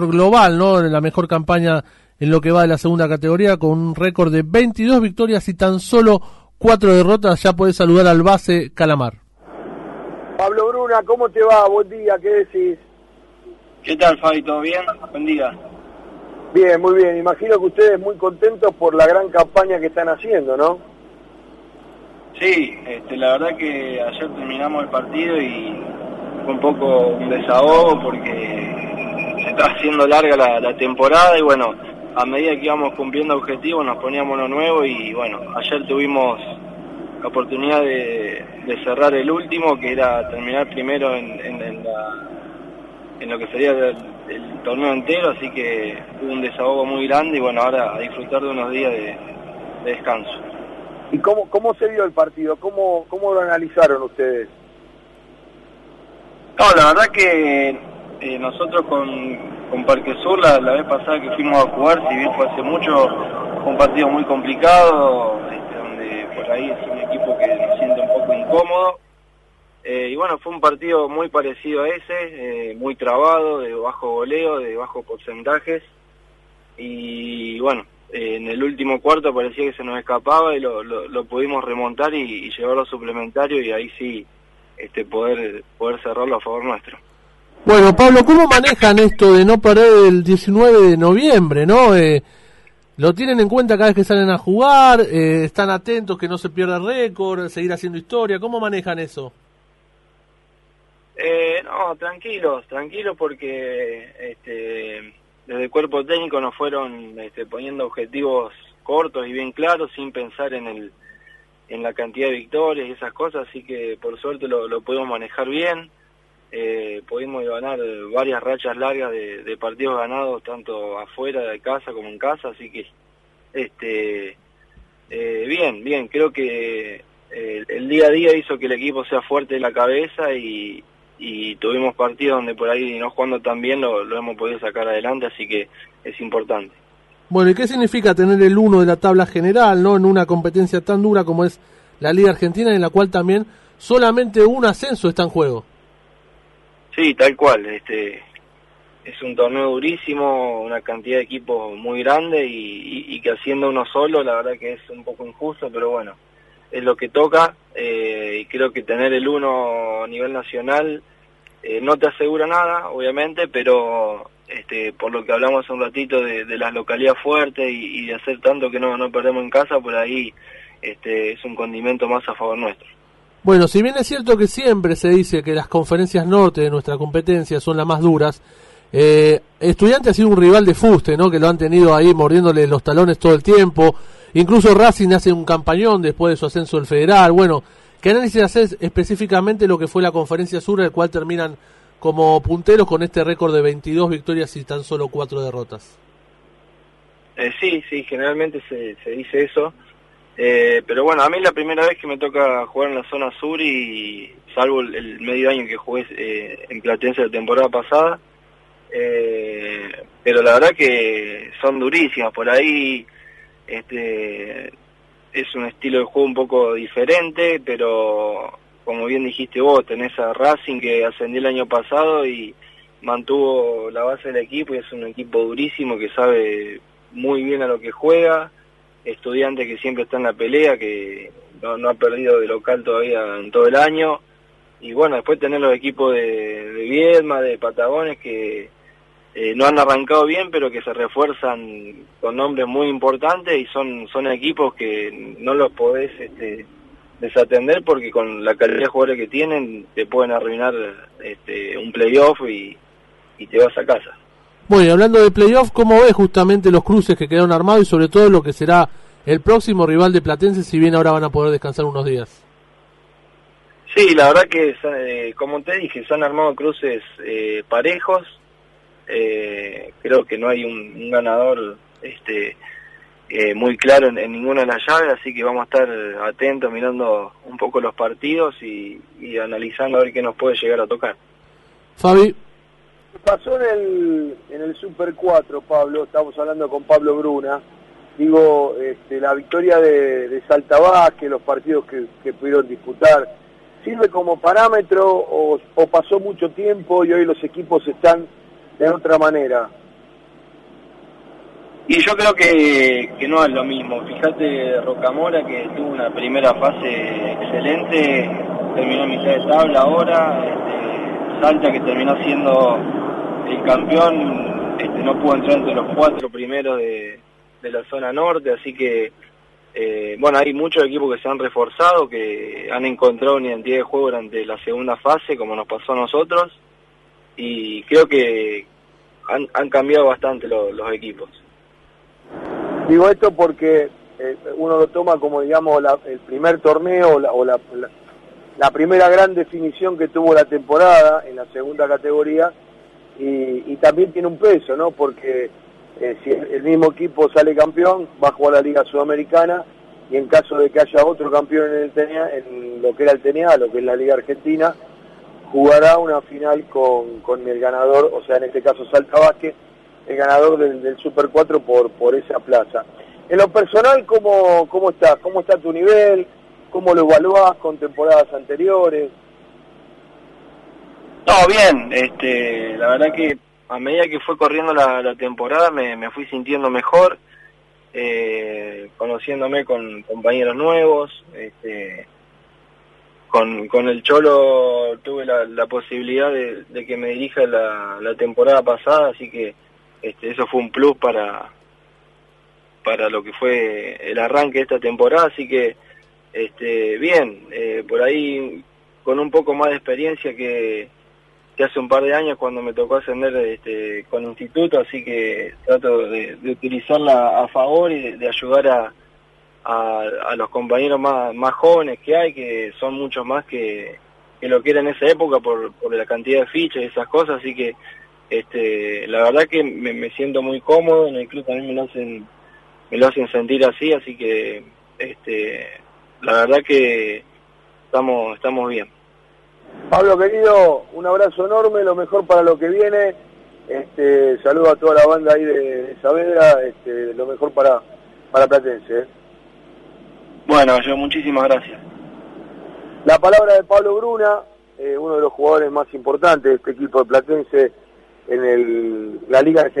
global, ¿no? La mejor campaña en lo que va de la segunda categoría con un récord de 22 victorias y tan solo 4 derrotas. Ya podés saludar al base Calamar. Pablo Bruna, ¿cómo te va? Buen día, ¿qué decís? ¿Qué tal, Fabi? ¿Todo bien? Buen día. Bien, muy bien. Imagino que ustedes muy contentos por la gran campaña que están haciendo, ¿no? Sí, este, la verdad que ayer terminamos el partido y fue un poco un desahogo porque está haciendo larga la, temporada y bueno, a medida que íbamos cumpliendo objetivos nos poníamos lo nuevo y bueno, ayer tuvimos la oportunidad de, cerrar el último, que era terminar primero en, en, lo que sería el, torneo entero, así que hubo un desahogo muy grande y bueno, ahora a disfrutar de unos días de, descanso. ¿Y cómo, cómo se vio el partido? ¿Cómo, cómo lo analizaron ustedes? No, la verdad que eh, nosotros con, con Parque Sur, la, vez pasada que fuimos a jugar, si bien fue hace mucho, fue un partido muy complicado, este, donde por ahí es un equipo que nos siente un poco incómodo. Eh, y bueno, fue un partido muy parecido a ese, eh, muy trabado, de bajo goleo, de bajo porcentajes. Y bueno, en el último cuarto parecía que se nos escapaba y lo, lo, pudimos remontar y, y, llevarlo a suplementario y ahí sí este poder poder cerrarlo a favor nuestro. Bueno, Pablo, ¿cómo manejan esto de no perder el 19 de noviembre, no? Eh, ¿Lo tienen en cuenta cada vez que salen a jugar? Eh, ¿Están atentos que no se pierda récord? ¿Seguir haciendo historia? ¿Cómo manejan eso? Eh, no, tranquilos, tranquilos porque este, desde el cuerpo técnico nos fueron este, poniendo objetivos cortos y bien claros sin pensar en el en la cantidad de victorias y esas cosas, así que por suerte lo, lo pudimos manejar bien. Eh, pudimos ganar varias rachas largas de, partidos ganados tanto afuera de casa como en casa, así que este eh, bien, bien, creo que eh, el día a día hizo que el equipo sea fuerte de la cabeza y, y tuvimos partidos donde por ahí no jugando tan bien lo, lo hemos podido sacar adelante, así que es importante. Bueno, ¿y qué significa tener el uno de la tabla general, no en una competencia tan dura como es la Liga Argentina, en la cual también solamente un ascenso está en juego? Sí, tal cual. Este es un torneo durísimo, una cantidad de equipos muy grande y, que haciendo uno solo, la verdad que es un poco injusto, pero bueno, es lo que toca eh, y creo que tener el uno a nivel nacional eh, no te asegura nada, obviamente, pero este, por lo que hablamos un ratito de, las localidades fuertes y, de hacer tanto que no, no perdemos en casa, por ahí este, es un condimento más a favor nuestro. Bueno, si bien es cierto que siempre se dice que las conferencias norte de nuestra competencia son las más duras, eh, Estudiante ha sido un rival de fuste, ¿no? Que lo han tenido ahí mordiéndole los talones todo el tiempo. Incluso Racing hace un campañón después de su ascenso al federal. Bueno, ¿qué análisis haces específicamente lo que fue la conferencia sur, el cual terminan como punteros con este récord de 22 victorias y tan solo 4 derrotas. Eh, sí, sí, generalmente se, se dice eso. Eh, pero bueno, a mí la primera vez que me toca jugar en la zona sur y salvo el, medio año que jugué eh, en Platense la temporada pasada, pero la verdad que son durísimas. Por ahí este es un estilo de juego un poco diferente, pero como bien dijiste vos, tenés a Racing que ascendió el año pasado y mantuvo la base del equipo y es un equipo durísimo que sabe muy bien a lo que juega, estudiante que siempre está en la pelea, que no, ha perdido de local todavía en todo el año, y bueno, después tener los equipos de, de Viedma, de Patagones, que eh, no han arrancado bien, pero que se refuerzan con nombres muy importantes y son, son equipos que no los podés... Este, desatender porque con la calidad de jugadores que tienen te pueden arruinar este, un playoff y, y te vas a casa. Bueno, y hablando de playoff, ¿cómo ves justamente los cruces que quedaron armados y sobre todo lo que será el próximo rival de Platense, si bien ahora van a poder descansar unos días? Sí, la verdad que, eh, como te dije, se han armado cruces eh, parejos. Eh, creo que no hay un, un ganador este, eh, muy claro en, ninguna de las llaves, así que vamos a estar atentos mirando un poco los partidos y, analizando a ver qué nos puede llegar a tocar. Fabi. Pasó en el, en el Super 4, Pablo, estamos hablando con Pablo Bruna, digo, este, la victoria de, de que los partidos que, pudieron disputar, ¿sirve como parámetro o, pasó mucho tiempo y hoy los equipos están de otra manera? Y yo creo que, que no es lo mismo. Fíjate Rocamora que tuvo una primera fase excelente, terminó mitad de tabla ahora, este, Salta que terminó siendo el campeón, este, no pudo entrar entre los cuatro primeros de, de la zona norte, así que eh, bueno, hay muchos equipos que se han reforzado, que han encontrado una identidad de juego durante la segunda fase, como nos pasó a nosotros, y creo que han, han cambiado bastante los equipos. Digo esto porque eh, uno lo toma como, digamos, el primer torneo o, la, la, primera gran definición que tuvo la temporada en la segunda categoría y, también tiene un peso, ¿no? Porque eh, si el mismo equipo sale campeón, va a jugar la Liga Sudamericana y en caso de que haya otro campeón en, el TNA, en lo que era el TNA, lo que es la Liga Argentina, jugará una final con, con el ganador, o sea, en este caso Salta Vázquez, el ganador del, Super 4 por, por esa plaza. En lo personal, ¿cómo, ¿cómo está? ¿Cómo está tu nivel? ¿Cómo lo evaluás con temporadas anteriores? No, bien, este, la verdad que a medida que fue corriendo la, temporada me, me, fui sintiendo mejor, eh, conociéndome con compañeros nuevos, este, con, con el Cholo tuve la, posibilidad de, de, que me dirija la, la temporada pasada, así que este, eso fue un plus para, para lo que fue el arranque de esta temporada, así que este, bien, eh, por ahí con un poco más de experiencia que, que, hace un par de años cuando me tocó ascender este, con instituto, así que trato de, utilizarla a favor y de, ayudar a, a, los compañeros más, más jóvenes que hay, que son muchos más que, que lo que era en esa época por, por la cantidad de fichas y esas cosas, así que este, la verdad que me, siento muy cómodo, en el club también me lo hacen, me lo hacen sentir así, así que este, la verdad que estamos, estamos bien. Pablo querido, un abrazo enorme, lo mejor para lo que viene. Este, saludo a toda la banda ahí de, Saavedra, este, lo mejor para, para Platense. ¿eh? Bueno, yo muchísimas gracias. La palabra de Pablo Bruna, eh, uno de los jugadores más importantes de este equipo de Platense en el, la Liga Argentina.